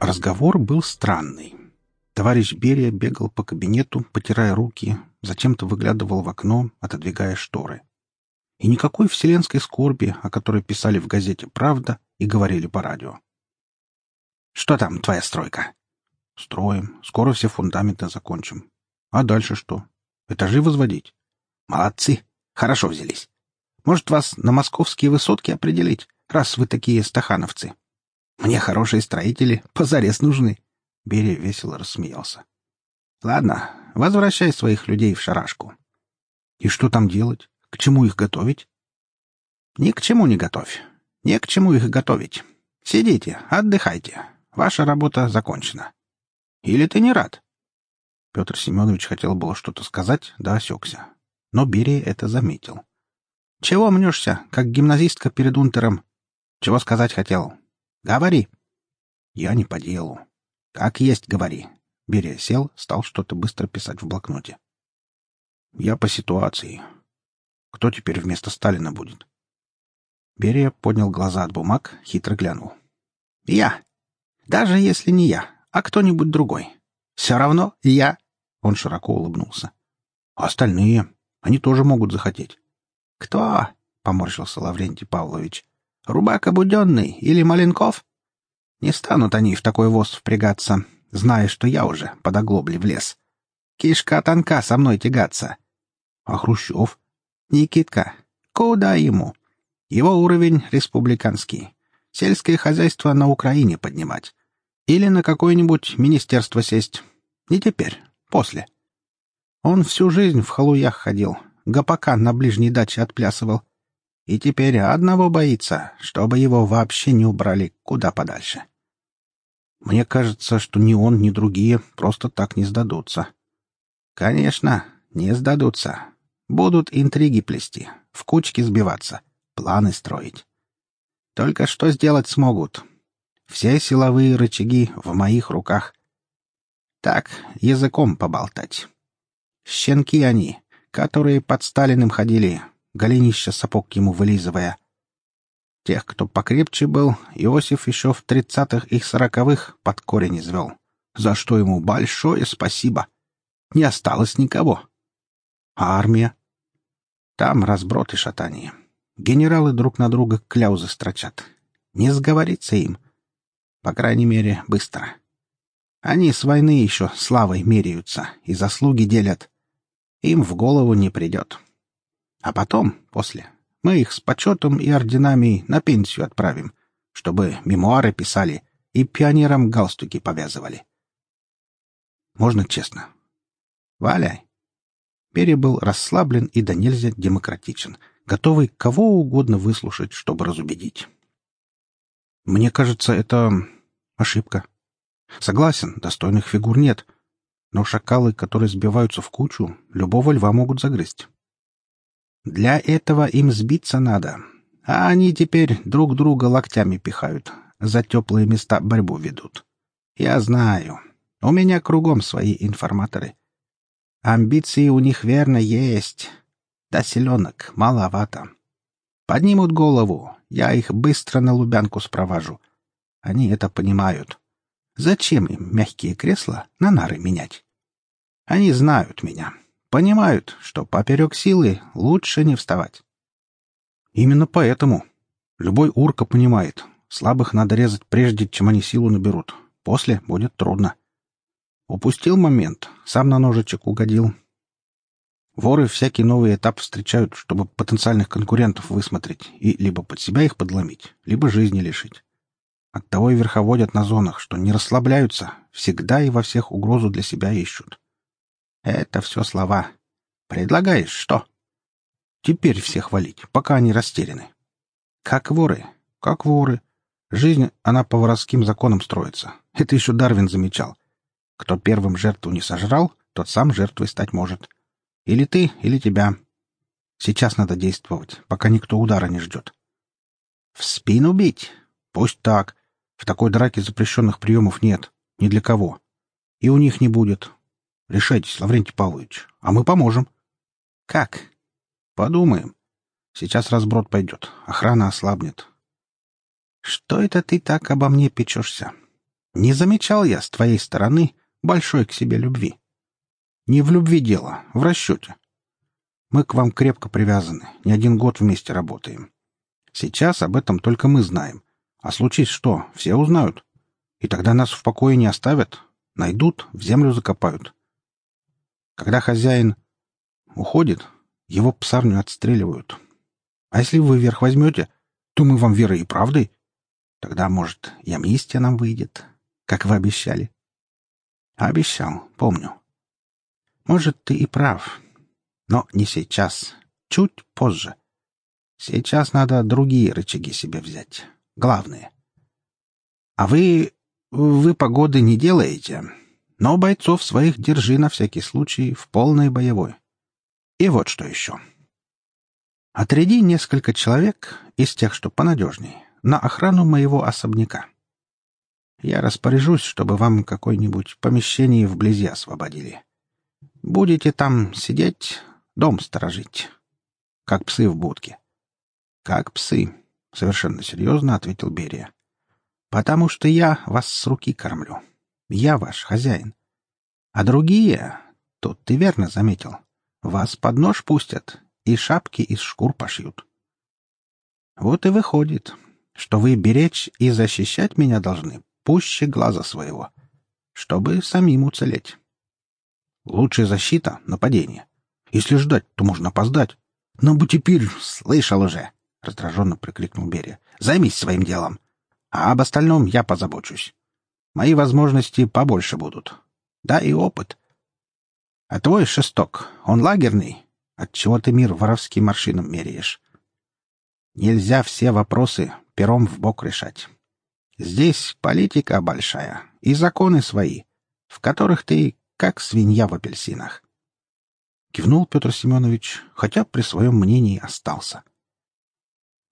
Разговор был странный. Товарищ Берия бегал по кабинету, потирая руки, зачем-то выглядывал в окно, отодвигая шторы. И никакой вселенской скорби, о которой писали в газете «Правда» и говорили по радио. «Что там, твоя стройка?» «Строим. Скоро все фундаменты закончим. А дальше что? Этажи возводить?» «Молодцы. Хорошо взялись. Может, вас на московские высотки определить, раз вы такие стахановцы? Мне хорошие строители позарез нужны». Берия весело рассмеялся. «Ладно, возвращай своих людей в шарашку». «И что там делать? К чему их готовить?» «Ни к чему не готовь. Не к чему их готовить. Сидите, отдыхайте. Ваша работа закончена. Или ты не рад?» Петр Семенович хотел было что-то сказать, да осекся. Но Берия это заметил. «Чего мнешься, как гимназистка перед унтером? Чего сказать хотел? Говори!» «Я не по делу. Как есть, говори. Берия сел, стал что-то быстро писать в блокноте. Я по ситуации. Кто теперь вместо Сталина будет? Берия поднял глаза от бумаг, хитро глянул. Я. Даже если не я, а кто-нибудь другой. Все равно я. Он широко улыбнулся. А остальные? Они тоже могут захотеть. Кто? Поморщился Лаврентий Павлович. Рубак обуденный или Маленков? Не станут они в такой воз впрягаться, зная, что я уже под оглобли влез. Кишка тонка со мной тягаться. А Хрущев? Никитка. Куда ему? Его уровень республиканский. Сельское хозяйство на Украине поднимать. Или на какое-нибудь министерство сесть. Не теперь, после. Он всю жизнь в халуях ходил, гопака на ближней даче отплясывал. И теперь одного боится, чтобы его вообще не убрали куда подальше. Мне кажется, что ни он, ни другие просто так не сдадутся. Конечно, не сдадутся. Будут интриги плести, в кучки сбиваться, планы строить. Только что сделать смогут? Все силовые рычаги в моих руках. Так, языком поболтать. Щенки они, которые под Сталиным ходили, голенища сапог ему вылизывая. Тех, кто покрепче был, Иосиф еще в тридцатых и сороковых под корень извел, за что ему большое спасибо. Не осталось никого. А армия? Там разброд и шатание. Генералы друг на друга кляузы строчат. Не сговориться им. По крайней мере, быстро. Они с войны еще славой меряются и заслуги делят. Им в голову не придет. А потом, после, мы их с почетом и орденами на пенсию отправим, чтобы мемуары писали и пионерам галстуки повязывали. Можно честно? Валяй. Перри был расслаблен и до нельзя демократичен, готовый кого угодно выслушать, чтобы разубедить. Мне кажется, это ошибка. Согласен, достойных фигур нет, но шакалы, которые сбиваются в кучу, любого льва могут загрызть. Для этого им сбиться надо. А они теперь друг друга локтями пихают, за теплые места борьбу ведут. Я знаю. У меня кругом свои информаторы. Амбиции у них верно есть. Да селенок маловато. Поднимут голову, я их быстро на Лубянку спровожу. Они это понимают. Зачем им мягкие кресла на нары менять? Они знают меня. Понимают, что поперек силы лучше не вставать. Именно поэтому. Любой урка понимает. Слабых надо резать прежде, чем они силу наберут. После будет трудно. Упустил момент, сам на ножичек угодил. Воры всякий новый этап встречают, чтобы потенциальных конкурентов высмотреть и либо под себя их подломить, либо жизни лишить. Оттого и верховодят на зонах, что не расслабляются, всегда и во всех угрозу для себя ищут. Это все слова. Предлагаешь что? Теперь всех валить, пока они растеряны. Как воры, как воры. Жизнь, она по воровским законам строится. Это еще Дарвин замечал. Кто первым жертву не сожрал, тот сам жертвой стать может. Или ты, или тебя. Сейчас надо действовать, пока никто удара не ждет. В спину бить? Пусть так. В такой драке запрещенных приемов нет. Ни для кого. И у них не будет. Решайтесь, Лаврентий Павлович, а мы поможем. Как? Подумаем. Сейчас разброд пойдет, охрана ослабнет. Что это ты так обо мне печешься? Не замечал я с твоей стороны большой к себе любви. Не в любви дело, в расчете. Мы к вам крепко привязаны, не один год вместе работаем. Сейчас об этом только мы знаем. А случись что, все узнают. И тогда нас в покое не оставят. Найдут, в землю закопают. Когда хозяин уходит, его псарню отстреливают. А если вы верх возьмете, то мы вам верой и правдой. Тогда, может, и амнистия нам выйдет, как вы обещали. Обещал, помню. Может, ты и прав. Но не сейчас. Чуть позже. Сейчас надо другие рычаги себе взять. Главные. А вы... вы погоды не делаете, но бойцов своих держи на всякий случай в полной боевой. И вот что еще. Отряди несколько человек из тех, что понадежней, на охрану моего особняка. Я распоряжусь, чтобы вам какое-нибудь помещение вблизи освободили. Будете там сидеть, дом сторожить. Как псы в будке. Как псы, — совершенно серьезно ответил Берия. Потому что я вас с руки кормлю. Я ваш хозяин. А другие, тут ты верно заметил, вас под нож пустят и шапки из шкур пошьют. Вот и выходит, что вы беречь и защищать меня должны пуще глаза своего, чтобы самим уцелеть. Лучшая защита — нападение. Если ждать, то можно опоздать. Но бы теперь слышал уже, — раздраженно прикрикнул Берия. — Займись своим делом. А об остальном я позабочусь. Мои возможности побольше будут. Да и опыт. А твой шесток, он лагерный. Отчего ты мир воровским маршинам меряешь? Нельзя все вопросы пером в бок решать. Здесь политика большая и законы свои, в которых ты как свинья в апельсинах. Кивнул Петр Семенович, хотя при своем мнении остался.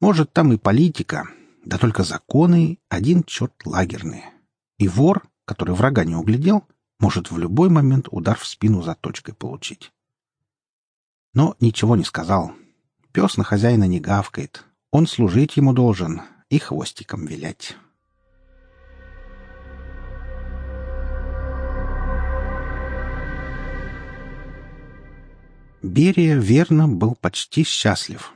Может, там и политика, да только законы один черт лагерные. И вор, который врага не углядел, может в любой момент удар в спину за точкой получить. Но ничего не сказал. Пес на хозяина не гавкает. Он служить ему должен и хвостиком вилять. Берия, верно, был почти счастлив.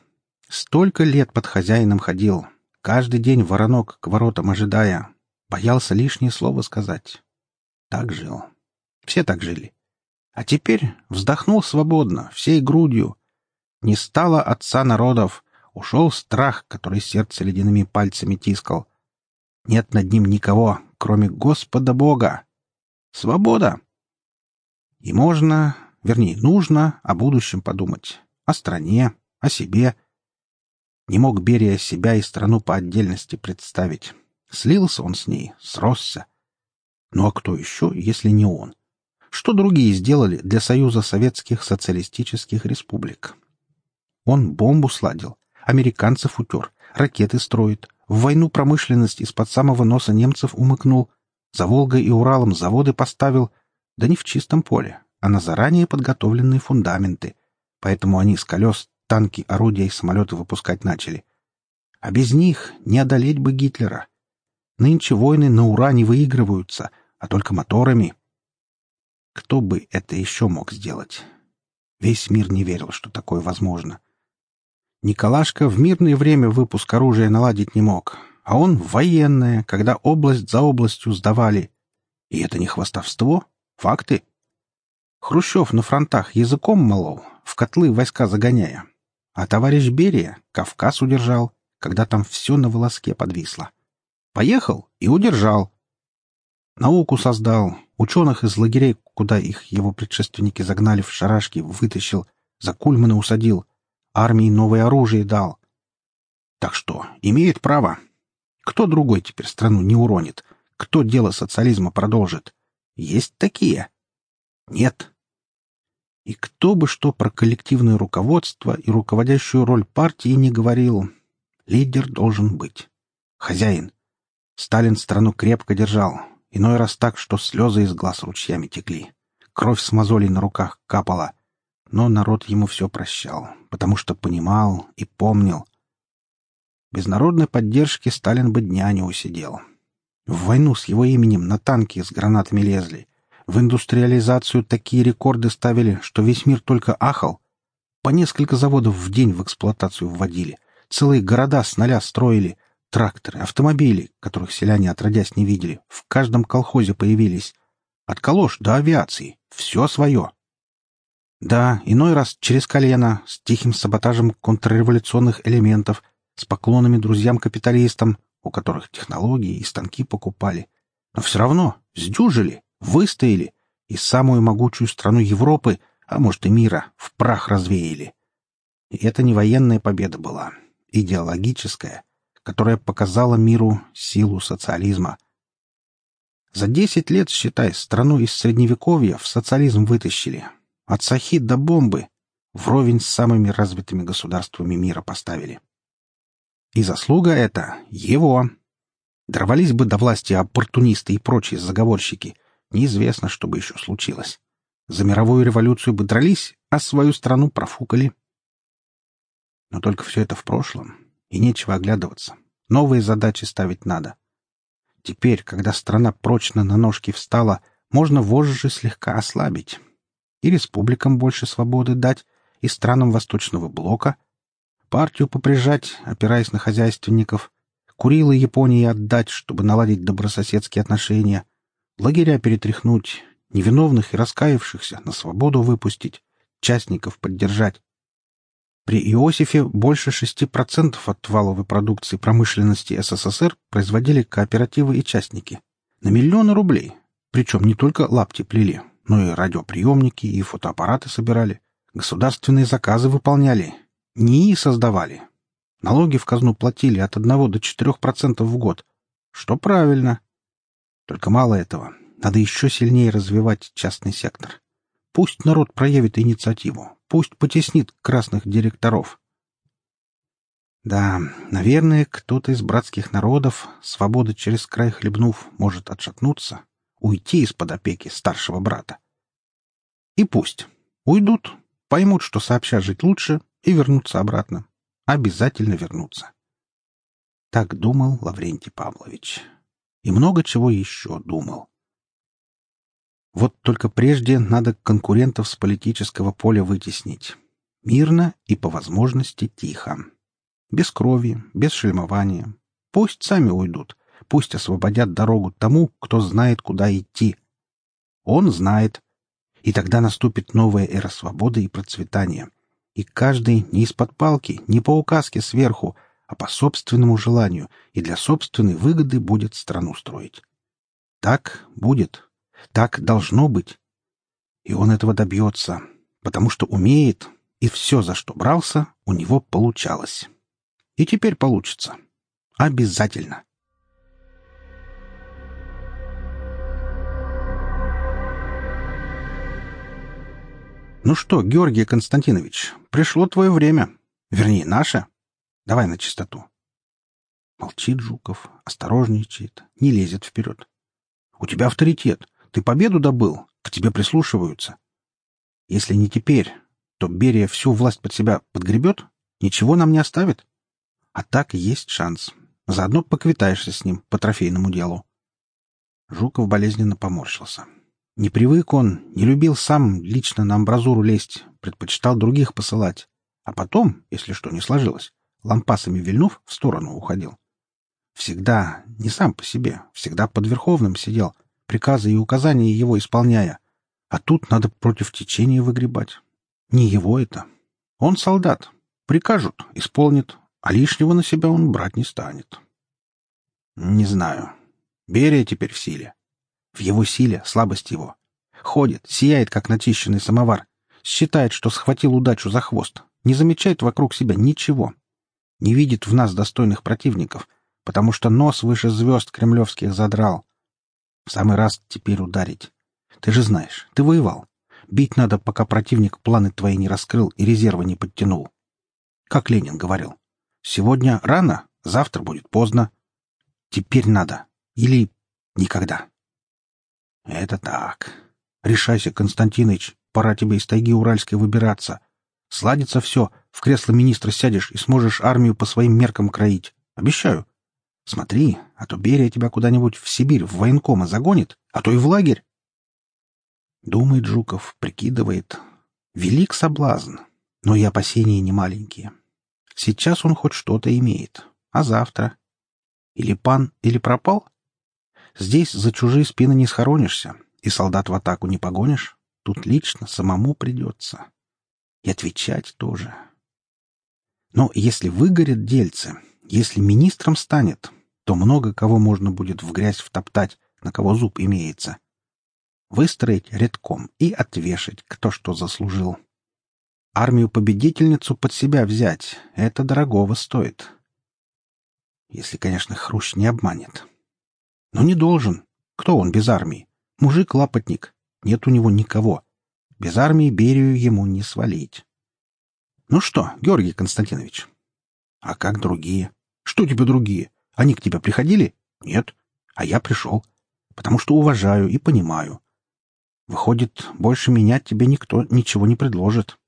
Столько лет под хозяином ходил, каждый день воронок к воротам ожидая, боялся лишнее слово сказать. Так жил. Все так жили. А теперь вздохнул свободно, всей грудью. Не стало отца народов, ушел страх, который сердце ледяными пальцами тискал. Нет над ним никого, кроме Господа Бога. Свобода! И можно вернее, нужно о будущем подумать, о стране, о себе. Не мог Берия себя и страну по отдельности представить. Слился он с ней, сросся. Ну а кто еще, если не он? Что другие сделали для Союза Советских Социалистических Республик? Он бомбу сладил, американцев утер, ракеты строит, в войну промышленность из-под самого носа немцев умыкнул, за Волгой и Уралом заводы поставил, да не в чистом поле, а на заранее подготовленные фундаменты, поэтому они с колес танки, орудия и самолеты выпускать начали. А без них не одолеть бы Гитлера. Нынче войны на ура не выигрываются, а только моторами. Кто бы это еще мог сделать? Весь мир не верил, что такое возможно. Николашка в мирное время выпуск оружия наладить не мог, а он военное, когда область за областью сдавали. И это не хвастовство, факты. Хрущев на фронтах языком молол, в котлы войска загоняя. А товарищ Берия Кавказ удержал, когда там все на волоске подвисло. Поехал и удержал. Науку создал, ученых из лагерей, куда их его предшественники загнали в шарашки, вытащил, за кульманы усадил, армии новое оружие дал. Так что, имеет право. Кто другой теперь страну не уронит? Кто дело социализма продолжит? Есть такие. Нет. И кто бы что про коллективное руководство и руководящую роль партии не говорил, лидер должен быть. Хозяин. Сталин страну крепко держал, иной раз так, что слезы из глаз ручьями текли. Кровь с мозолей на руках капала. Но народ ему все прощал, потому что понимал и помнил. Без народной поддержки Сталин бы дня не усидел. В войну с его именем на танки с гранатами лезли. В индустриализацию такие рекорды ставили, что весь мир только ахал. По несколько заводов в день в эксплуатацию вводили. Целые города с нуля строили. Тракторы, автомобили, которых селяне отродясь не видели, в каждом колхозе появились. От калош до авиации. Все свое. Да, иной раз через колено, с тихим саботажем контрреволюционных элементов, с поклонами друзьям-капиталистам, у которых технологии и станки покупали. Но все равно сдюжили, выстояли и самую могучую страну Европы, а может и мира, в прах развеяли. И это не военная победа была, идеологическая, которая показала миру силу социализма. За десять лет, считай, страну из Средневековья в социализм вытащили, от Сахи до бомбы вровень с самыми развитыми государствами мира поставили. И заслуга эта его. Дорвались бы до власти оппортунисты и прочие заговорщики. Неизвестно, что бы еще случилось. За мировую революцию бы дрались, а свою страну профукали. Но только все это в прошлом, и нечего оглядываться. Новые задачи ставить надо. Теперь, когда страна прочно на ножки встала, можно вожжи слегка ослабить и республикам больше свободы дать, и странам Восточного Блока, партию поприжать, опираясь на хозяйственников, Курилы Японии отдать, чтобы наладить добрососедские отношения, лагеря перетряхнуть, невиновных и раскаявшихся на свободу выпустить, частников поддержать. При Иосифе больше 6% от валовой продукции промышленности СССР производили кооперативы и частники. На миллионы рублей. Причем не только лапти плели, но и радиоприемники, и фотоаппараты собирали. Государственные заказы выполняли. НИИ создавали. Налоги в казну платили от 1 до 4% в год. Что правильно. Только мало этого. Надо еще сильнее развивать частный сектор. Пусть народ проявит инициативу. Пусть потеснит красных директоров. Да, наверное, кто-то из братских народов, свободы через край хлебнув, может отшатнуться, уйти из-под опеки старшего брата. И пусть. Уйдут, поймут, что сообща жить лучше, и вернутся обратно. Обязательно вернутся. Так думал Лаврентий Павлович. И много чего еще думал. Вот только прежде надо конкурентов с политического поля вытеснить. Мирно и, по возможности, тихо. Без крови, без шельмования. Пусть сами уйдут. Пусть освободят дорогу тому, кто знает, куда идти. Он знает. И тогда наступит новая эра свободы и процветания. И каждый не из-под палки, не по указке сверху, а по собственному желанию и для собственной выгоды будет страну строить. Так будет. Так должно быть. И он этого добьется, потому что умеет, и все, за что брался, у него получалось. И теперь получится. Обязательно. «Ну что, Георгий Константинович, пришло твое время. Вернее, наше. Давай на чистоту». Молчит Жуков, осторожничает, не лезет вперед. «У тебя авторитет. Ты победу добыл. К тебе прислушиваются. Если не теперь, то Берия всю власть под себя подгребет, ничего нам не оставит. А так есть шанс. Заодно поквитаешься с ним по трофейному делу». Жуков болезненно поморщился. Не привык он, не любил сам лично на амбразуру лезть, предпочитал других посылать. А потом, если что не сложилось, лампасами вильнув, в сторону уходил. Всегда, не сам по себе, всегда под Верховным сидел, приказы и указания его исполняя. А тут надо против течения выгребать. Не его это. Он солдат. Прикажут, исполнит, а лишнего на себя он брать не станет. Не знаю. Берия теперь в силе. В его силе слабость его. Ходит, сияет, как начищенный самовар. Считает, что схватил удачу за хвост. Не замечает вокруг себя ничего. Не видит в нас достойных противников, потому что нос выше звезд кремлевских задрал. Самый раз теперь ударить. Ты же знаешь, ты воевал. Бить надо, пока противник планы твои не раскрыл и резервы не подтянул. Как Ленин говорил. Сегодня рано, завтра будет поздно. Теперь надо. Или никогда. Это так. Решайся, Константиныч, пора тебе из тайги Уральской выбираться. Сладится все, в кресло министра сядешь и сможешь армию по своим меркам кроить. Обещаю. Смотри, а то Берия тебя куда-нибудь в Сибирь, в военкома загонит, а то и в лагерь. Думает Жуков, прикидывает. Велик соблазн, но и опасения не маленькие. Сейчас он хоть что-то имеет, а завтра? Или пан, или пропал? Здесь за чужие спины не схоронишься, и солдат в атаку не погонишь. Тут лично самому придется. И отвечать тоже. Но если выгорит дельце, если министром станет, то много кого можно будет в грязь втоптать, на кого зуб имеется. Выстроить редком и отвешать, кто что заслужил. Армию-победительницу под себя взять — это дорогого стоит. Если, конечно, Хрущ не обманет. Но не должен. Кто он без армии? Мужик-лапотник. Нет у него никого. Без армии Берию ему не свалить. Ну что, Георгий Константинович? А как другие? Что тебе другие? Они к тебе приходили? Нет. А я пришел. Потому что уважаю и понимаю. Выходит, больше меня тебе никто ничего не предложит.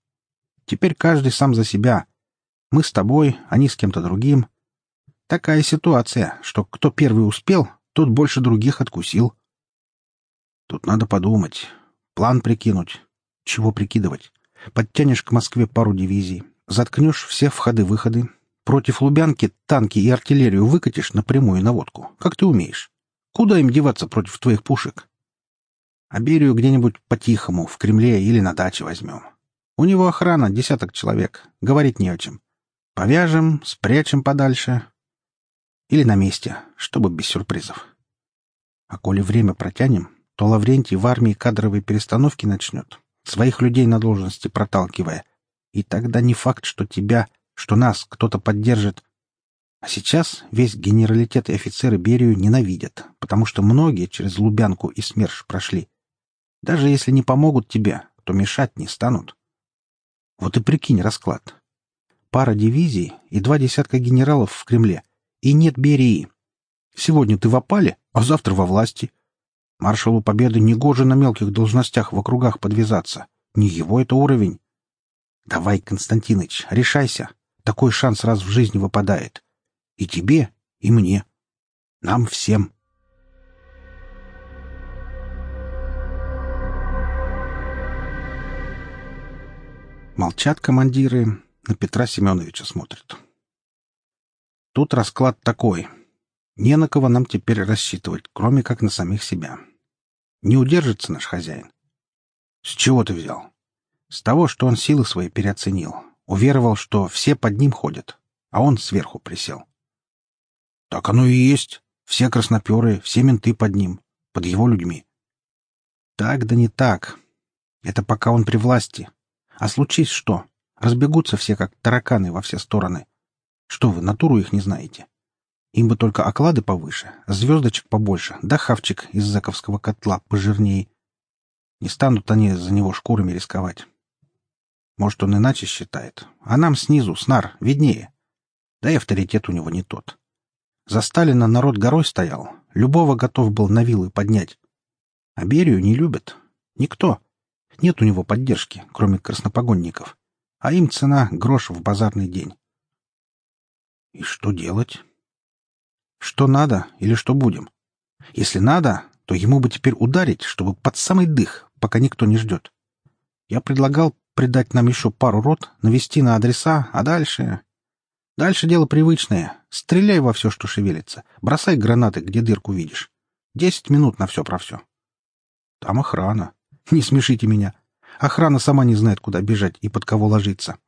Теперь каждый сам за себя. Мы с тобой, они с кем-то другим. Такая ситуация, что кто первый успел, тот больше других откусил. Тут надо подумать, план прикинуть. Чего прикидывать? Подтянешь к Москве пару дивизий, заткнешь все входы-выходы, против Лубянки танки и артиллерию выкатишь на прямую наводку, как ты умеешь. Куда им деваться против твоих пушек? А Берию где-нибудь по-тихому, в Кремле или на даче возьмем. У него охрана десяток человек, говорить не о чем. Повяжем, спрячем подальше. Или на месте, чтобы без сюрпризов. А коли время протянем, то Лаврентий в армии кадровые перестановки начнет, своих людей на должности проталкивая. И тогда не факт, что тебя, что нас кто-то поддержит. А сейчас весь генералитет и офицеры Берию ненавидят, потому что многие через Лубянку и СМЕРШ прошли. Даже если не помогут тебе, то мешать не станут. Вот и прикинь расклад. Пара дивизий и два десятка генералов в Кремле. И нет Берии. Сегодня ты в опале, а завтра во власти. Маршалу Победы негоже на мелких должностях в округах подвязаться. Не его это уровень. Давай, Константиныч, решайся. Такой шанс раз в жизни выпадает. И тебе, и мне. Нам всем. Молчат командиры, на Петра Семеновича смотрят. Тут расклад такой. Не на кого нам теперь рассчитывать, кроме как на самих себя. Не удержится наш хозяин. С чего ты взял? С того, что он силы свои переоценил. Уверовал, что все под ним ходят, а он сверху присел. Так оно и есть. Все красноперы, все менты под ним, под его людьми. Так да не так. Это пока он при власти, а случись что? Разбегутся все, как тараканы, во все стороны. Что вы, натуру их не знаете? Им бы только оклады повыше, звездочек побольше, да хавчик из заковского котла пожирнее. Не станут они за него шкурами рисковать. Может, он иначе считает. А нам снизу, снар, виднее. Да и авторитет у него не тот. За Сталина народ горой стоял. Любого готов был на вилы поднять. А Берию не любят. Никто. Нет у него поддержки, кроме краснопогонников. А им цена — грош в базарный день. И что делать? Что надо или что будем? Если надо, то ему бы теперь ударить, чтобы под самый дых, пока никто не ждет. Я предлагал придать нам еще пару рот, навести на адреса, а дальше... Дальше дело привычное. Стреляй во все, что шевелится. Бросай гранаты, где дырку видишь. Десять минут на все про все. Там охрана. Не смешите меня. Охрана сама не знает, куда бежать и под кого ложиться.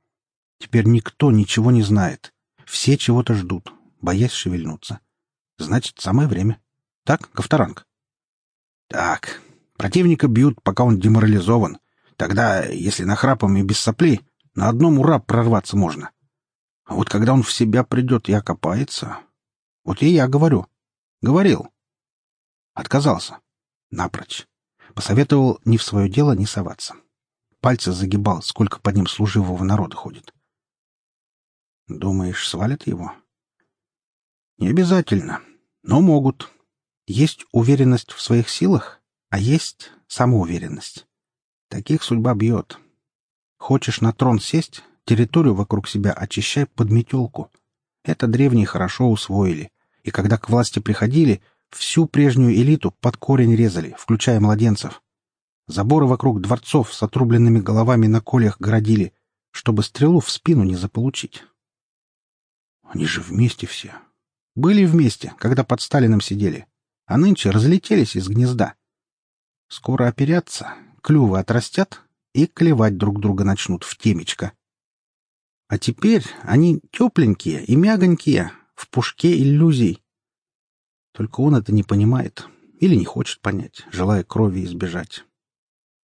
Теперь никто ничего не знает. Все чего-то ждут, боясь шевельнуться. Значит, самое время. Так, Ковторанг? Так, противника бьют, пока он деморализован. Тогда, если нахрапом и без соплей, на одном ура прорваться можно. А вот когда он в себя придет и окопается... Вот и я говорю. Говорил. Отказался. Напрочь. Посоветовал не в свое дело не соваться. Пальцы загибал, сколько под ним служивого народа ходит. Думаешь, свалят его? Не обязательно, но могут. Есть уверенность в своих силах, а есть самоуверенность. Таких судьба бьет. Хочешь на трон сесть, территорию вокруг себя очищай под метелку. Это древние хорошо усвоили, И когда к власти приходили, всю прежнюю элиту под корень резали, включая младенцев. Заборы вокруг дворцов с отрубленными головами на колях городили, чтобы стрелу в спину не заполучить. Они же вместе все. Были вместе, когда под Сталином сидели, а нынче разлетелись из гнезда. Скоро оперятся, клювы отрастят и клевать друг друга начнут в темечко. А теперь они тепленькие и мягонькие, в пушке иллюзий. Только он это не понимает или не хочет понять, желая крови избежать.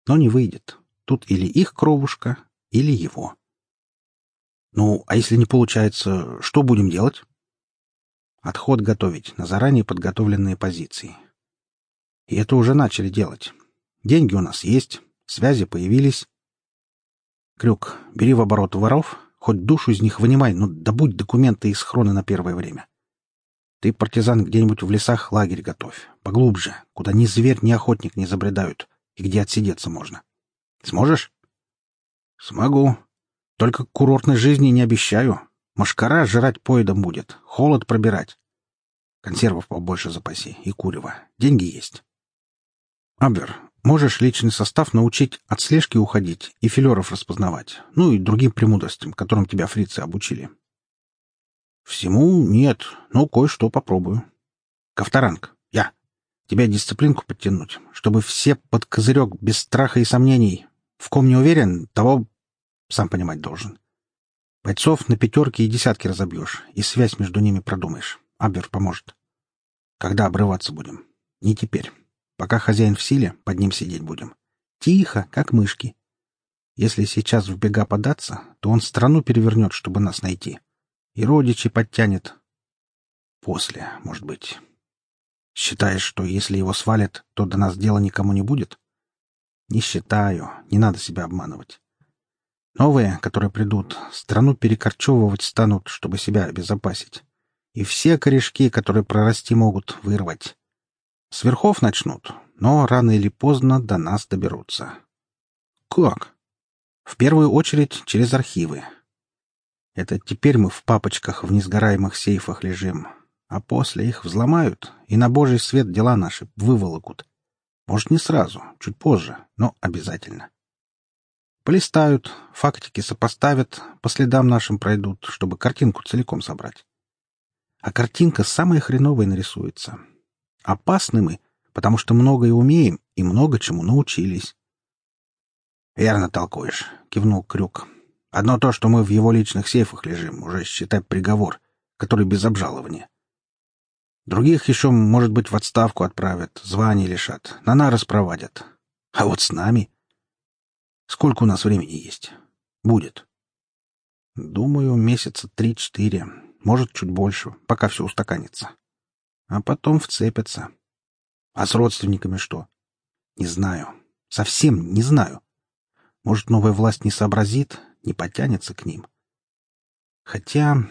Но не выйдет. Тут или их кровушка, или его. Ну, а если не получается, что будем делать? Отход готовить на заранее подготовленные позиции. И это уже начали делать. Деньги у нас есть, связи появились. Крюк, бери в оборот воров, хоть душу из них вынимай, но добудь документы из хрона на первое время. Ты, партизан, где-нибудь в лесах лагерь готовь, поглубже, куда ни зверь, ни охотник не забредают, и где отсидеться можно. Сможешь? Смогу. Только курортной жизни не обещаю. Машкара жрать поедом будет, холод пробирать. Консервов побольше запаси и курева. Деньги есть. Абвер, можешь личный состав научить от слежки уходить и филеров распознавать, ну и другим премудростям, которым тебя фрицы обучили. Всему нет, но кое-что попробую. Ковторанг, я. Тебя дисциплинку подтянуть, чтобы все под козырек без страха и сомнений. В ком не уверен, того сам понимать должен. Бойцов на пятерки и десятки разобьешь, и связь между ними продумаешь. Абвер поможет. Когда обрываться будем? Не теперь. Пока хозяин в силе, под ним сидеть будем. Тихо, как мышки. Если сейчас в бега податься, то он страну перевернет, чтобы нас найти. И родичи подтянет. После, может быть. Считаешь, что если его свалят, то до нас дела никому не будет? Не считаю. Не надо себя обманывать. Новые, которые придут, страну перекорчевывать станут, чтобы себя обезопасить. И все корешки, которые прорасти могут, вырвать. С верхов начнут, но рано или поздно до нас доберутся. Как? В первую очередь через архивы. Это теперь мы в папочках в несгораемых сейфах лежим, а после их взломают и на божий свет дела наши выволокут. Может, не сразу, чуть позже, но обязательно. Полистают, фактики сопоставят, по следам нашим пройдут, чтобы картинку целиком собрать. А картинка самая хреновая нарисуется, Опасны мы, потому что многое умеем и много чему научились. — Верно толкуешь, — кивнул Крюк. — Одно то, что мы в его личных сейфах лежим, уже считай приговор, который без обжалования. Других еще, может быть, в отставку отправят, звание лишат, на нары спровадят. А вот с нами... Сколько у нас времени есть? Будет. Думаю, месяца три-четыре, может, чуть больше, пока все устаканится а потом вцепятся. А с родственниками что? Не знаю. Совсем не знаю. Может, новая власть не сообразит, не потянется к ним. Хотя,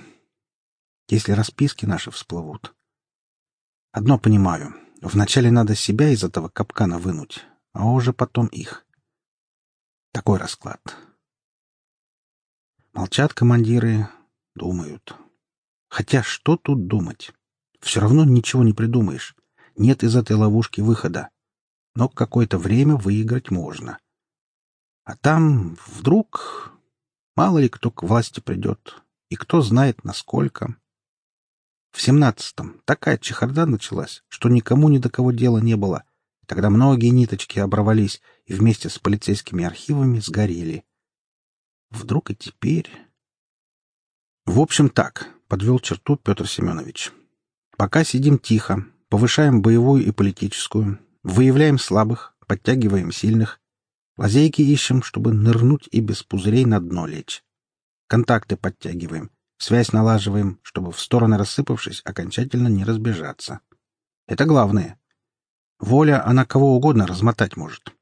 если расписки наши всплывут... Одно понимаю. Вначале надо себя из этого капкана вынуть, а уже потом их. Такой расклад. Молчат командиры, думают. Хотя что тут думать? Все равно ничего не придумаешь. Нет из этой ловушки выхода. Но какое-то время выиграть можно. А там вдруг... Мало ли кто к власти придет. И кто знает, насколько. В семнадцатом такая чехарда началась, что никому ни до кого дела не было. Тогда многие ниточки оборвались и вместе с полицейскими архивами сгорели. Вдруг и теперь... В общем, так, — подвел черту Петр Семенович. Пока сидим тихо, повышаем боевую и политическую, выявляем слабых, подтягиваем сильных, лазейки ищем, чтобы нырнуть и без пузырей на дно лечь. Контакты подтягиваем, связь налаживаем, чтобы в стороны рассыпавшись окончательно не разбежаться. Это главное. Воля, она кого угодно размотать может.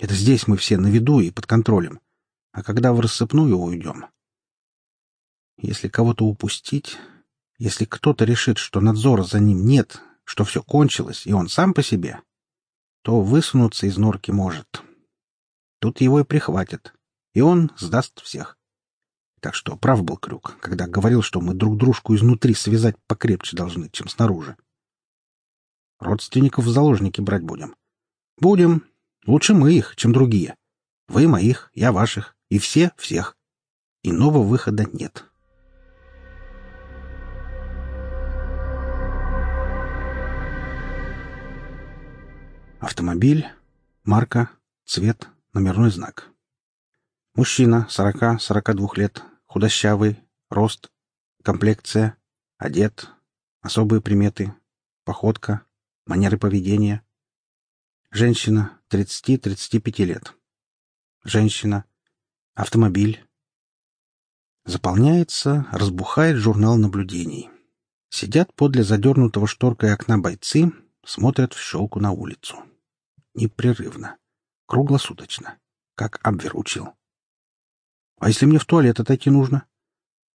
Это здесь мы все на виду и под контролем. А когда в рассыпную уйдем? Если кого-то упустить, если кто-то решит, что надзора за ним нет, что все кончилось, и он сам по себе, то высунуться из норки может. Тут его и прихватят, и он сдаст всех. Так что прав был Крюк, когда говорил, что мы друг дружку изнутри связать покрепче должны, чем снаружи. Родственников в заложники брать будем. Будем. Лучше мы их, чем другие. Вы моих, я ваших, и все всех. Иного выхода нет. Автомобиль, марка, цвет, номерной знак. Мужчина, 40-42 лет, худощавый, рост, комплекция, одет, особые приметы, походка, манеры поведения. Женщина, 30-35 лет. Женщина, автомобиль. Заполняется, разбухает журнал наблюдений. Сидят подле задернутого шторкой окна бойцы, смотрят в щелку на улицу. Непрерывно. Круглосуточно. Как Абвер учил. А если мне в туалет отойти нужно?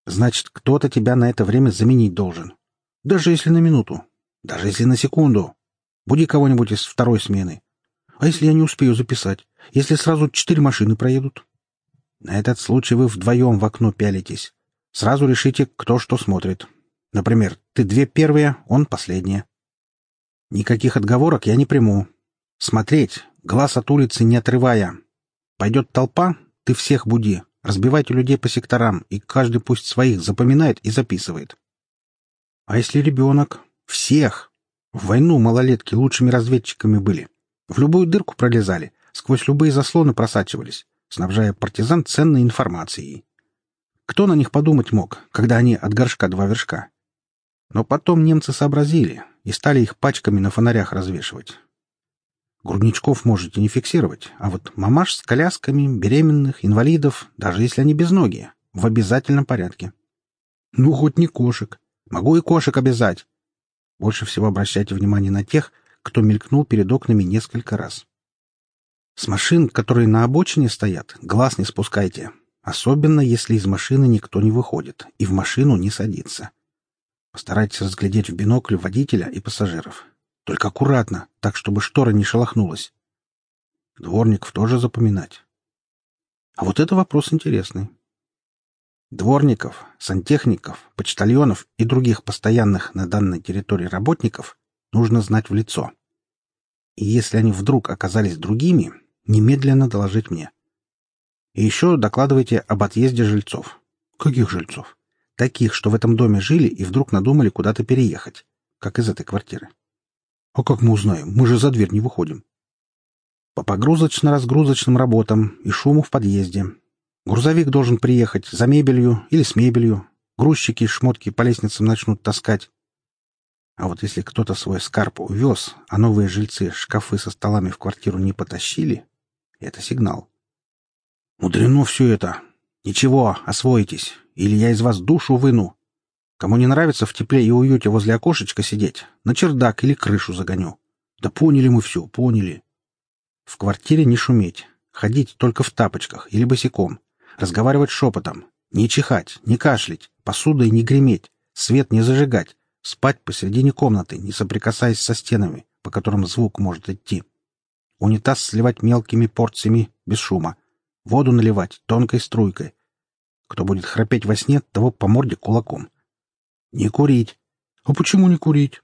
Значит, кто-то тебя на это время заменить должен. Даже если на минуту. Даже если на секунду. Буди кого-нибудь из второй смены. А если я не успею записать? Если сразу четыре машины проедут? На этот случай вы вдвоем в окно пялитесь. Сразу решите, кто что смотрит. Например, ты две первые, он последняя. Никаких отговорок я не приму. Смотреть, глаз от улицы не отрывая. Пойдет толпа, ты всех буди. Разбивайте людей по секторам, и каждый пусть своих запоминает и записывает. А если ребенок? Всех. В войну малолетки лучшими разведчиками были. В любую дырку пролезали, сквозь любые заслоны просачивались, снабжая партизан ценной информацией. Кто на них подумать мог, когда они от горшка два вершка? Но потом немцы сообразили и стали их пачками на фонарях развешивать. Грудничков можете не фиксировать, а вот мамаш с колясками, беременных, инвалидов, даже если они безногие, в обязательном порядке. Ну, хоть не кошек. Могу и кошек обязать. Больше всего обращайте внимание на тех, кто мелькнул перед окнами несколько раз. С машин, которые на обочине стоят, глаз не спускайте, особенно если из машины никто не выходит и в машину не садится. Постарайтесь разглядеть в бинокль водителя и пассажиров. Только аккуратно, так, чтобы штора не шелохнулась. Дворников тоже запоминать. А вот это вопрос интересный. Дворников, сантехников, почтальонов и других постоянных на данной территории работников нужно знать в лицо. И если они вдруг оказались другими, немедленно доложить мне. И еще докладывайте об отъезде жильцов. Каких жильцов? Таких, что в этом доме жили и вдруг надумали куда-то переехать, как из этой квартиры. А как мы узнаем? Мы же за дверь не выходим. По погрузочно-разгрузочным работам и шуму в подъезде. Грузовик должен приехать за мебелью или с мебелью. Грузчики шмотки по лестницам начнут таскать. А вот если кто-то свой скарп увез, а новые жильцы шкафы со столами в квартиру не потащили, это сигнал. Мудрено все это. Ничего, освоитесь, или я из вас душу выну. Кому не нравится в тепле и уюте возле окошечка сидеть, на чердак или крышу загоню. Да поняли мы все, поняли. В квартире не шуметь, ходить только в тапочках или босиком, разговаривать шепотом, не чихать, не кашлять, посудой не греметь, свет не зажигать, спать посередине комнаты, не соприкасаясь со стенами, по которым звук может идти. Унитаз сливать мелкими порциями, без шума. Воду наливать тонкой струйкой. Кто будет храпеть во сне, того по морде кулаком. Не курить. А почему не курить?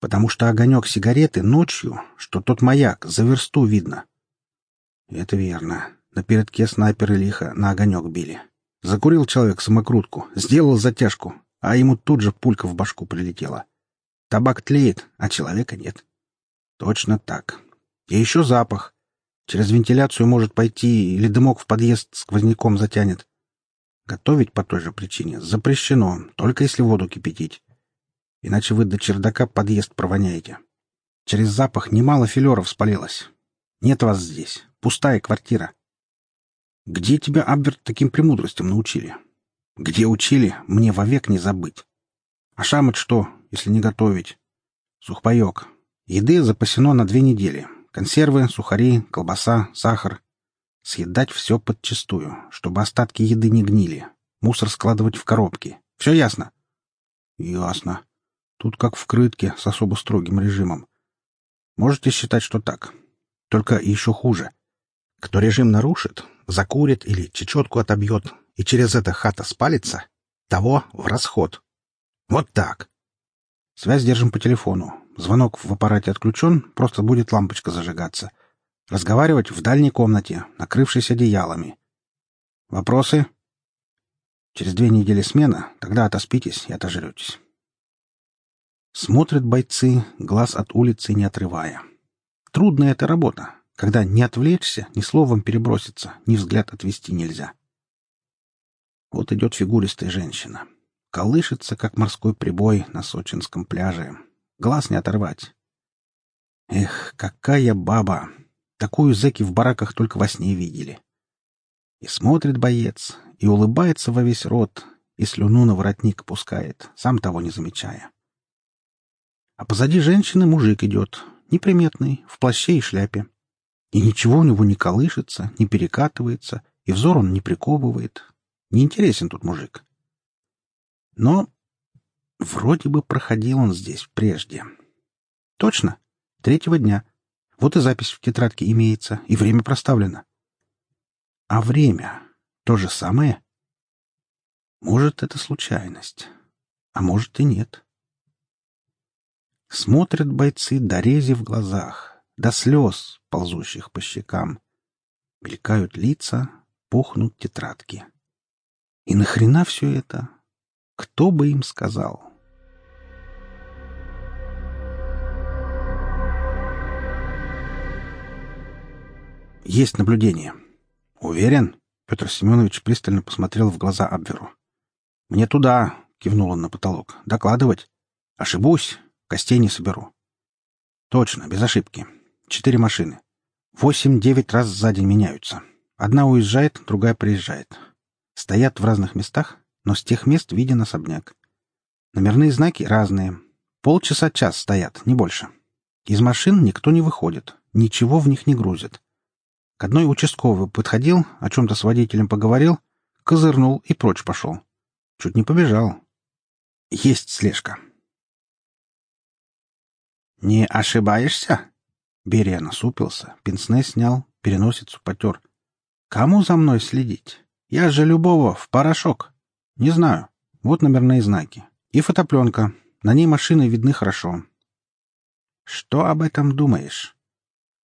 Потому что огонек сигареты ночью, что тот маяк, за версту видно. Это верно. На передке снайперы лихо на огонек били. Закурил человек самокрутку, сделал затяжку, а ему тут же пулька в башку прилетела. Табак тлеет, а человека нет. Точно так. И еще запах. Через вентиляцию может пойти или дымок в подъезд сквозняком затянет. Готовить по той же причине запрещено, только если воду кипятить. Иначе вы до чердака подъезд провоняете. Через запах немало филеров спалилось. Нет вас здесь. Пустая квартира. Где тебя, Абверт, таким премудростям научили? Где учили, мне вовек не забыть. А шамот что, если не готовить? Сухпайок. Еды запасено на две недели. Консервы, сухари, колбаса, сахар. Съедать все подчистую, чтобы остатки еды не гнили. Мусор складывать в коробки. Все ясно? Ясно. Тут как в крытке с особо строгим режимом. Можете считать, что так. Только еще хуже. Кто режим нарушит, закурит или чечетку отобьет, и через это хата спалится, того в расход. Вот так. Связь держим по телефону. Звонок в аппарате отключен, просто будет лампочка зажигаться. Разговаривать в дальней комнате, накрывшись одеялами. Вопросы? Через две недели смена, тогда отоспитесь и отожретесь. Смотрят бойцы, глаз от улицы не отрывая. Трудная эта работа, когда не отвлечься, ни словом переброситься, ни взгляд отвести нельзя. Вот идет фигуристая женщина. Колышется, как морской прибой на сочинском пляже. Глаз не оторвать. Эх, какая баба! Такую зэки в бараках только во сне видели. И смотрит боец, и улыбается во весь рот, и слюну на воротник пускает, сам того не замечая. А позади женщины мужик идет, неприметный, в плаще и шляпе. И ничего у него не колышется, не перекатывается, и взор он не приковывает. Не интересен тут мужик. Но вроде бы проходил он здесь прежде. Точно, третьего дня. Вот и запись в тетрадке имеется, и время проставлено. А время то же самое? Может, это случайность, а может и нет. Смотрят бойцы до рези в глазах, до слез, ползущих по щекам. Мелькают лица, пухнут тетрадки. И нахрена все это? Кто бы им сказал? Есть наблюдение. Уверен? Петр Семенович пристально посмотрел в глаза Абверу. «Мне туда!» — кивнул он на потолок. «Докладывать? Ошибусь, костей не соберу». «Точно, без ошибки. Четыре машины. Восемь-девять раз за день меняются. Одна уезжает, другая приезжает. Стоят в разных местах, но с тех мест виден особняк. Номерные знаки разные. Полчаса-час стоят, не больше. Из машин никто не выходит, ничего в них не грузят. К одной участковый подходил, о чем-то с водителем поговорил, козырнул и прочь пошел. Чуть не побежал. Есть слежка. «Не ошибаешься?» Берия насупился, пенсне снял, переносицу потер. «Кому за мной следить? Я же любого в порошок. Не знаю. Вот номерные знаки. И фотопленка. На ней машины видны хорошо. Что об этом думаешь?»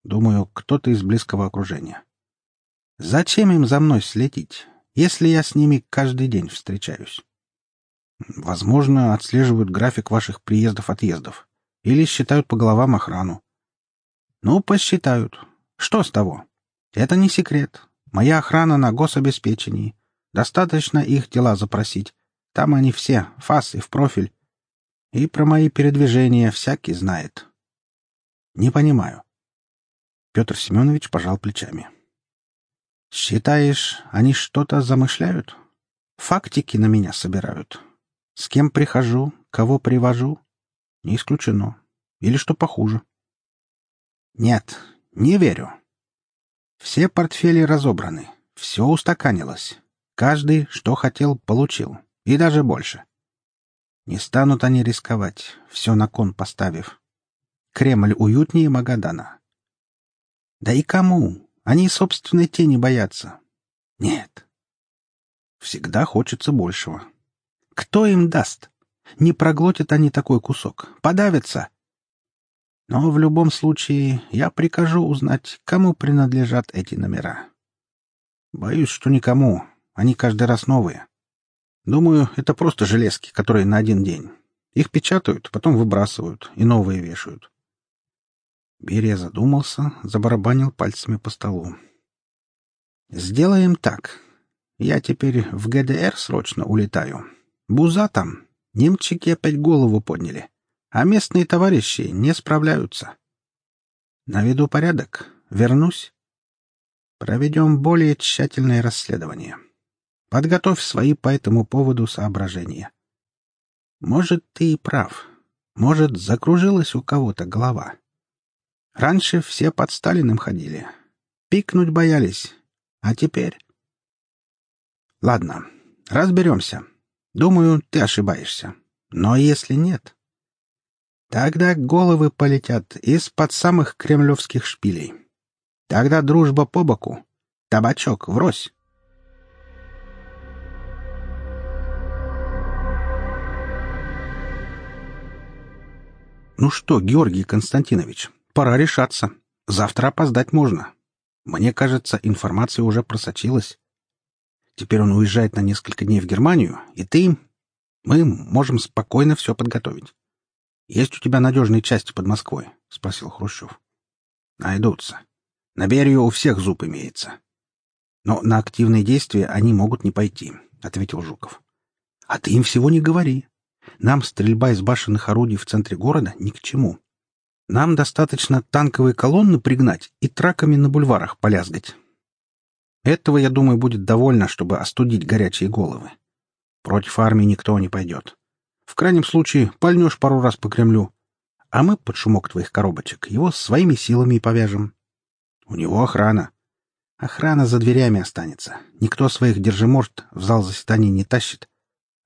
Думаю, кто-то из близкого окружения. Зачем им за мной следить, если я с ними каждый день встречаюсь? Возможно, отслеживают график ваших приездов-отъездов. Или считают по головам охрану. Ну, посчитают. Что с того? Это не секрет. Моя охрана на гособеспечении. Достаточно их дела запросить. Там они все, фас и в профиль. И про мои передвижения всякий знает. Не понимаю. Петр Семенович пожал плечами. «Считаешь, они что-то замышляют? Фактики на меня собирают. С кем прихожу, кого привожу? Не исключено. Или что похуже?» «Нет, не верю. Все портфели разобраны, все устаканилось. Каждый, что хотел, получил. И даже больше. Не станут они рисковать, все на кон поставив. Кремль уютнее Магадана. Да и кому? Они собственной тени боятся. Нет. Всегда хочется большего. Кто им даст? Не проглотят они такой кусок. Подавятся. Но в любом случае я прикажу узнать, кому принадлежат эти номера. Боюсь, что никому. Они каждый раз новые. Думаю, это просто железки, которые на один день. Их печатают, потом выбрасывают и новые вешают. Берия задумался, забарабанил пальцами по столу. «Сделаем так. Я теперь в ГДР срочно улетаю. Буза там. Немчики опять голову подняли. А местные товарищи не справляются. Наведу порядок. Вернусь. Проведем более тщательное расследование. Подготовь свои по этому поводу соображения. Может, ты и прав. Может, закружилась у кого-то голова. Раньше все под Сталиным ходили. Пикнуть боялись. А теперь... Ладно, разберемся. Думаю, ты ошибаешься. Но если нет... Тогда головы полетят из-под самых кремлевских шпилей. Тогда дружба по боку, табачок врозь. Ну что, Георгий Константинович, пора решаться. Завтра опоздать можно. Мне кажется, информация уже просочилась. Теперь он уезжает на несколько дней в Германию, и ты... Мы можем спокойно все подготовить. Есть у тебя надежные части под Москвой? — спросил Хрущев. — Найдутся. На Берию у всех зуб имеется. Но на активные действия они могут не пойти, — ответил Жуков. — А ты им всего не говори. Нам стрельба из башенных орудий в центре города ни к чему. Нам достаточно танковые колонны пригнать и траками на бульварах полязгать. Этого, я думаю, будет довольно, чтобы остудить горячие головы. Против армии никто не пойдет. В крайнем случае, пальнешь пару раз по Кремлю. А мы под шумок твоих коробочек его своими силами и повяжем. У него охрана. Охрана за дверями останется. Никто своих держиморд в зал заседаний не тащит.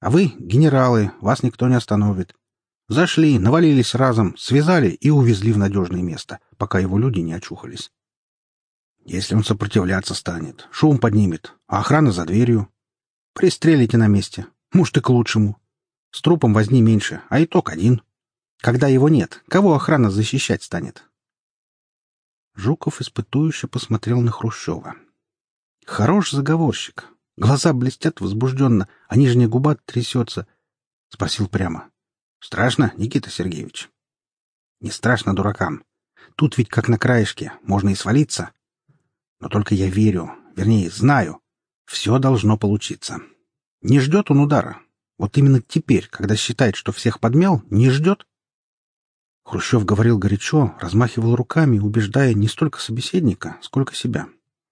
А вы, генералы, вас никто не остановит. Зашли, навалились разом, связали и увезли в надежное место, пока его люди не очухались. Если он сопротивляться станет, шум поднимет, а охрана за дверью. Пристрелите на месте. Может, и к лучшему. С трупом возни меньше, а итог один. Когда его нет, кого охрана защищать станет? Жуков испытующе посмотрел на Хрущева. Хорош заговорщик. Глаза блестят возбужденно, а нижняя губа трясется. Спросил прямо. Страшно, Никита Сергеевич? Не страшно дуракам. Тут ведь как на краешке, можно и свалиться. Но только я верю, вернее, знаю, все должно получиться. Не ждет он удара. Вот именно теперь, когда считает, что всех подмял, не ждет. Хрущев говорил горячо, размахивал руками, убеждая не столько собеседника, сколько себя.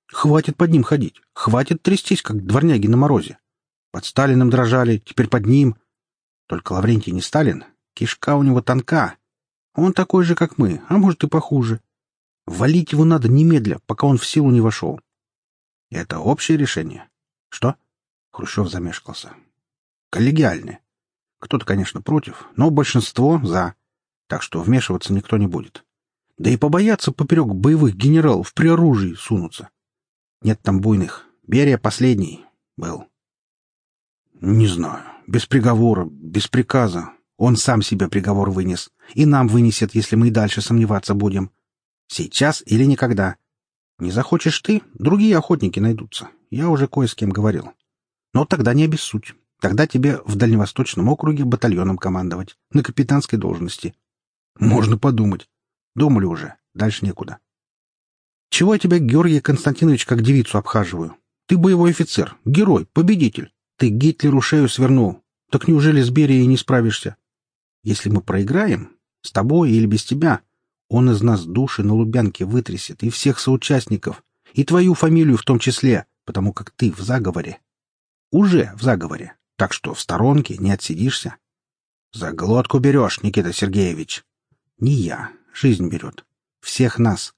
Хватит под ним ходить, хватит трястись, как дворняги на морозе. Под Сталиным дрожали, теперь под ним. Только Лаврентий не Сталин, кишка у него тонка. Он такой же, как мы, а может и похуже. Валить его надо немедля, пока он в силу не вошел. Это общее решение. Что? Хрущев замешкался. Коллегиальное. Кто-то, конечно, против, но большинство за. Так что вмешиваться никто не будет. Да и побояться поперек боевых генералов при оружии сунуться. Нет там буйных. Берия последний был. Не знаю. Без приговора, без приказа. Он сам себе приговор вынес. И нам вынесет, если мы и дальше сомневаться будем. Сейчас или никогда. Не захочешь ты, другие охотники найдутся. Я уже кое с кем говорил. Но тогда не обессудь. Тогда тебе в Дальневосточном округе батальоном командовать, на капитанской должности. Можно подумать. Думали уже. Дальше некуда. Чего я тебя, Георгий Константинович, как девицу обхаживаю? Ты боевой офицер, герой, победитель. Ты Гитлеру шею свернул. Так неужели с Берией не справишься? Если мы проиграем, с тобой или без тебя, он из нас души на Лубянке вытрясет и всех соучастников, и твою фамилию в том числе, потому как ты в заговоре. Уже в заговоре, так что в сторонке не отсидишься. За глотку берешь, Никита Сергеевич. Не я, жизнь берет. Всех нас.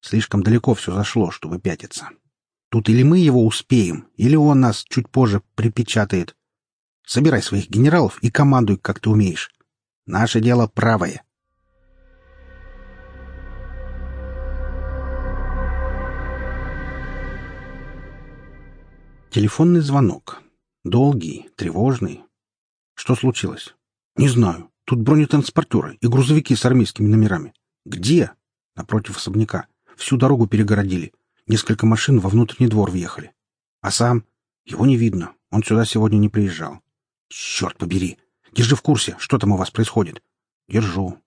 Слишком далеко все зашло, чтобы пятиться. Тут или мы его успеем, или он нас чуть позже припечатает. Собирай своих генералов и командуй, как ты умеешь. Наше дело правое. Телефонный звонок. Долгий, тревожный. Что случилось? Не знаю. Тут бронетранспортеры и грузовики с армейскими номерами. Где? Напротив особняка. Всю дорогу перегородили. Несколько машин во внутренний двор въехали. А сам? Его не видно. Он сюда сегодня не приезжал. Черт побери! Держи в курсе, что там у вас происходит. Держу.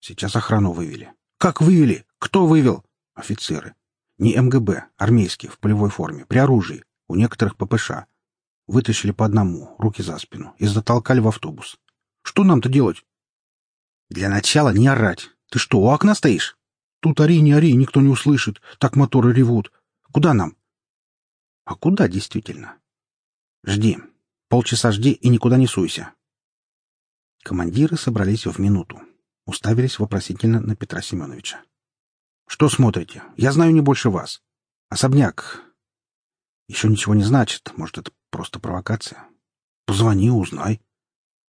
Сейчас охрану вывели. Как вывели? Кто вывел? Офицеры. Не МГБ, армейские, в полевой форме, при оружии. У некоторых ППШ. Вытащили по одному, руки за спину, и затолкали в автобус. Что нам-то делать? Для начала не орать. Ты что, у окна стоишь? Тут ори, не ори, никто не услышит. Так моторы ревут. Куда нам? А куда действительно? Жди. Полчаса жди и никуда не суйся. Командиры собрались в минуту. Уставились вопросительно на Петра Семеновича. Что смотрите? Я знаю не больше вас. Особняк. Еще ничего не значит. Может, это просто провокация? Позвони, узнай.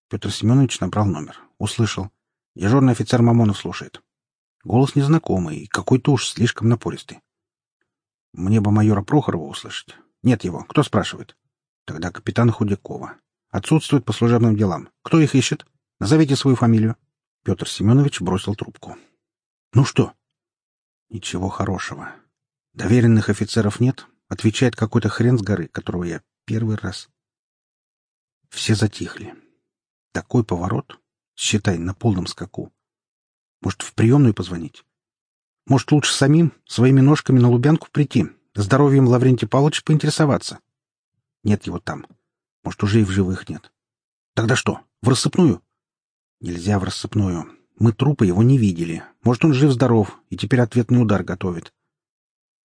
Петр Семенович набрал номер. Услышал. Дежурный офицер Мамонов слушает. Голос незнакомый, какой-то уж слишком напористый. Мне бы майора Прохорова услышать. Нет его. Кто спрашивает? Тогда капитана Худякова. Отсутствует по служебным делам. Кто их ищет? Назовите свою фамилию. Петр Семенович бросил трубку. «Ну что?» «Ничего хорошего. Доверенных офицеров нет. Отвечает какой-то хрен с горы, которого я первый раз...» Все затихли. Такой поворот, считай, на полном скаку. Может, в приемную позвонить? Может, лучше самим, своими ножками на Лубянку прийти, здоровьем Лаврентия Павловича поинтересоваться? Нет его там. Может, уже и в живых нет. Тогда что, в рассыпную? Нельзя в рассыпную. Мы трупа его не видели. Может, он жив-здоров и теперь ответный удар готовит.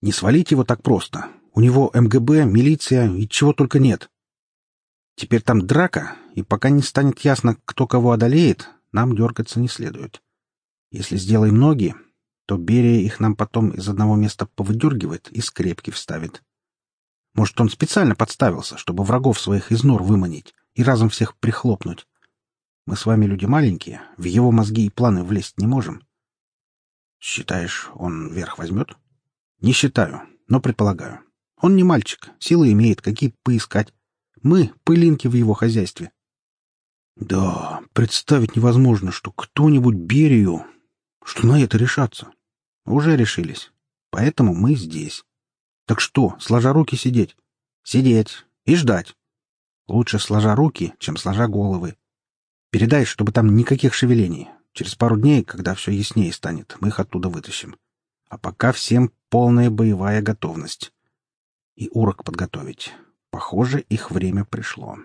Не свалить его так просто. У него МГБ, милиция и чего только нет. Теперь там драка, и пока не станет ясно, кто кого одолеет, нам дергаться не следует. Если сделаем ноги, то Берия их нам потом из одного места повыдергивает и скрепки вставит. Может, он специально подставился, чтобы врагов своих из нор выманить и разом всех прихлопнуть. Мы с вами люди маленькие, в его мозги и планы влезть не можем. Считаешь, он верх возьмет? Не считаю, но предполагаю. Он не мальчик, силы имеет, какие поискать. Мы — пылинки в его хозяйстве. Да, представить невозможно, что кто-нибудь Берию... Что на это решаться? Уже решились. Поэтому мы здесь. Так что, сложа руки сидеть? Сидеть и ждать. Лучше сложа руки, чем сложа головы. Передай, чтобы там никаких шевелений. Через пару дней, когда все яснее станет, мы их оттуда вытащим. А пока всем полная боевая готовность. И урок подготовить. Похоже, их время пришло.